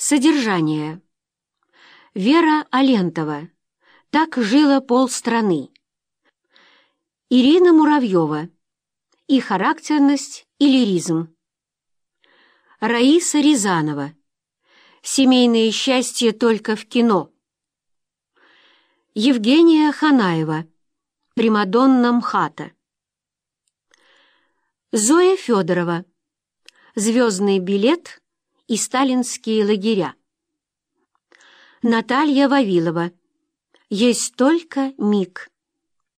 Содержание. Вера Алентова. Так жила полстраны. Ирина Муравьева. И характерность, и лиризм. Раиса Рязанова. Семейное счастье только в кино. Евгения Ханаева. Примадонна МХАТа. Зоя Федорова. Звездный билет и сталинские лагеря. Наталья Вавилова. Есть только миг.